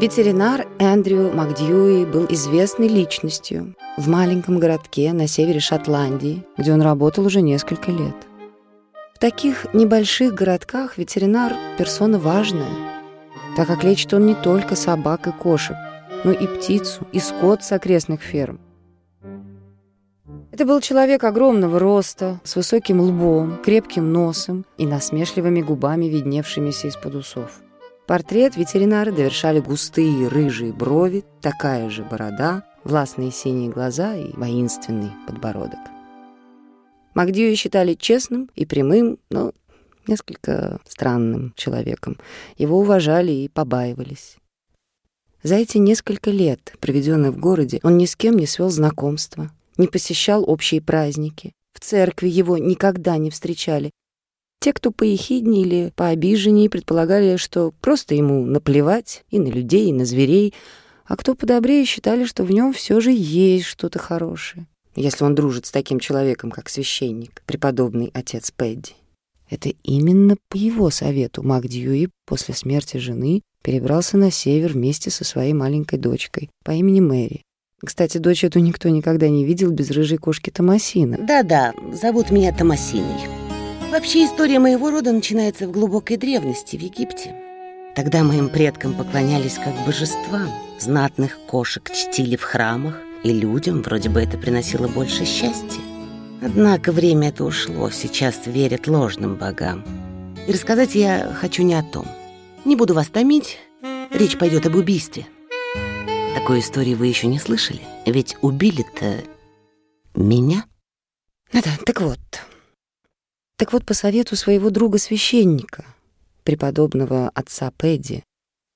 Ветеринар Эндрю Макдьюи был известной личностью в маленьком городке на севере Шотландии, где он работал уже несколько лет. В таких небольших городках ветеринар – персона важная, так как лечит он не только собак и кошек, но и птицу, и скот с окрестных ферм. Это был человек огромного роста, с высоким лбом, крепким носом и насмешливыми губами, видневшимися из-под усов. Портрет ветеринара довершали густые рыжие брови, такая же борода, властные синие глаза и воинственный подбородок. Магдьюи считали честным и прямым, но несколько странным человеком. Его уважали и побаивались. За эти несколько лет, проведенных в городе, он ни с кем не свел знакомства, не посещал общие праздники. В церкви его никогда не встречали, те, кто поехиднее пообиженнее, предполагали, что просто ему наплевать и на людей, и на зверей, а кто подобрее считали, что в нем все же есть что-то хорошее, если он дружит с таким человеком, как священник, преподобный отец Пэдди. Это именно по его совету Мак после смерти жены перебрался на север вместе со своей маленькой дочкой по имени Мэри. Кстати, дочь эту никто никогда не видел без рыжей кошки Томасина. Да-да, зовут меня Томасиной. Вообще история моего рода начинается в глубокой древности, в Египте. Тогда моим предкам поклонялись как божествам. Знатных кошек чтили в храмах, и людям вроде бы это приносило больше счастья. Однако время это ушло, сейчас верят ложным богам. И рассказать я хочу не о том. Не буду вас томить, речь пойдет об убийстве. Такой истории вы еще не слышали? Ведь убили-то меня. Да-да, так вот, так вот, по совету своего друга-священника, преподобного отца Пэдди,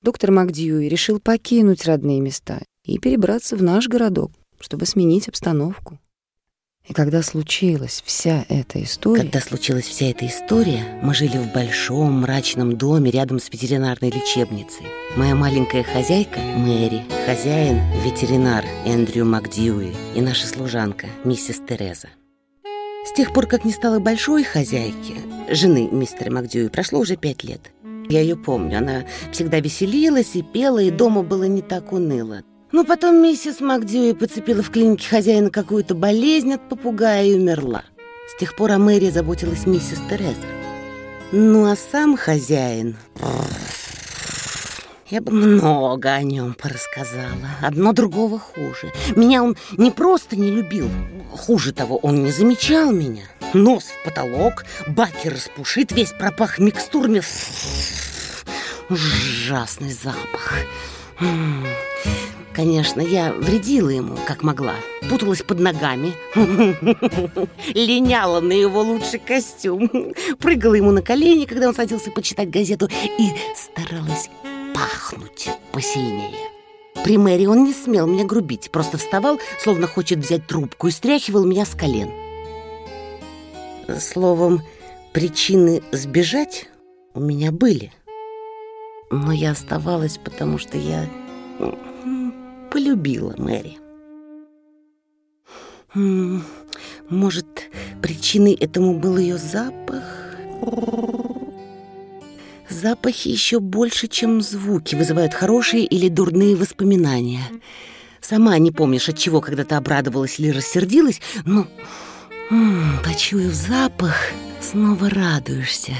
доктор Макдьюи решил покинуть родные места и перебраться в наш городок, чтобы сменить обстановку. И когда случилась вся эта история... Когда случилась вся эта история, мы жили в большом мрачном доме рядом с ветеринарной лечебницей. Моя маленькая хозяйка, Мэри, хозяин, ветеринар Эндрю Макдьюи и наша служанка, миссис Тереза. С тех пор, как не стала большой хозяйки, жены мистера Макдьюи, прошло уже пять лет. Я ее помню, она всегда веселилась и пела, и дома было не так уныло. Но потом миссис Макдьюи подцепила в клинике хозяина какую-то болезнь от попугая и умерла. С тех пор о Мэри заботилась миссис Тереза. Ну а сам хозяин... Я бы много о нем порассказала. Одно другого хуже. Меня он не просто не любил. Хуже того, он не замечал меня. Нос в потолок, баки распушит, весь пропах микстурами. Ужасный запах. Конечно, я вредила ему, как могла. Путалась под ногами. Линяла на его лучший костюм. Прыгала ему на колени, когда он садился почитать газету. И старалась пахнуть посильнее. При Мэри он не смел меня грубить, просто вставал, словно хочет взять трубку, и стряхивал меня с колен. Словом, причины сбежать у меня были. Но я оставалась, потому что я полюбила Мэри. Может, причиной этому был ее запах? Запахи еще больше, чем звуки, вызывают хорошие или дурные воспоминания. Сама не помнишь, от чего когда-то обрадовалась или рассердилась, но, м -м, почуяв запах, снова радуешься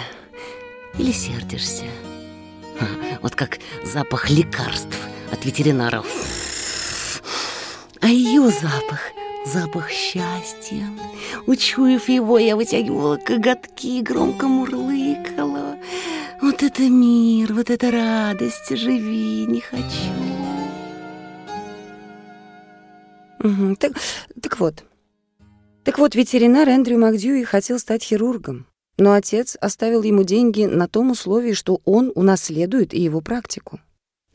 или сердишься. А, вот как запах лекарств от ветеринаров. А ее запах — запах счастья. Учуяв его, я вытягивала коготки и громко мурлыкала. Вот это мир, вот это радость, живи, не хочу. Угу. Так, так вот. Так вот, ветеринар Эндрю Макдьюи хотел стать хирургом, но отец оставил ему деньги на том условии, что он унаследует и его практику.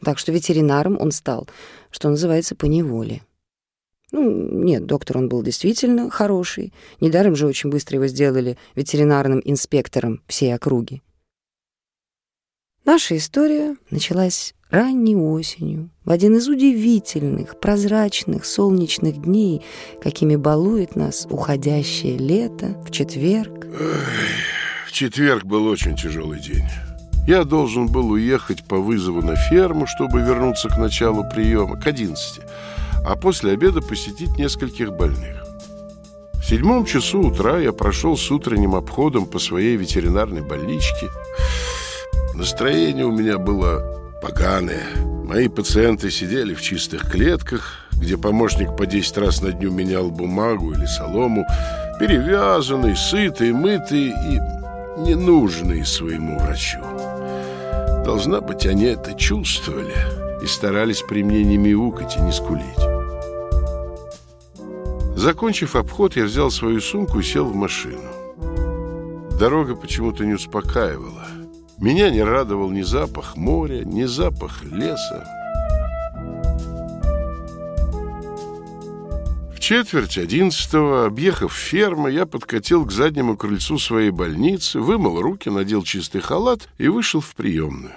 Так что ветеринаром он стал, что называется, по неволе. Ну, нет, доктор он был действительно хороший. Недаром же очень быстро его сделали ветеринарным инспектором всей округи. Наша история началась ранней осенью, в один из удивительных, прозрачных, солнечных дней, какими балует нас уходящее лето в четверг. В четверг был очень тяжелый день. Я должен был уехать по вызову на ферму, чтобы вернуться к началу приема, к 11, а после обеда посетить нескольких больных. В седьмом часу утра я прошел с утренним обходом по своей ветеринарной больничке. Настроение у меня было поганое. Мои пациенты сидели в чистых клетках, где помощник по 10 раз на дню менял бумагу или солому, перевязанный, сытый, мытый и ненужный своему врачу. Должна быть, они это чувствовали и старались при мне не мяукать и не скулить. Закончив обход, я взял свою сумку и сел в машину. Дорога почему-то не успокаивала. Меня не радовал ни запах моря, ни запах леса. В четверть одиннадцатого, объехав ферму, я подкатил к заднему крыльцу своей больницы, вымыл руки, надел чистый халат и вышел в приемную.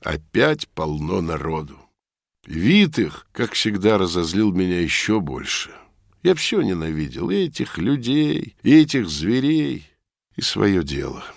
Опять полно народу. Вид их, как всегда, разозлил меня еще больше. Я все ненавидел, и этих людей, и этих зверей, и свое дело. —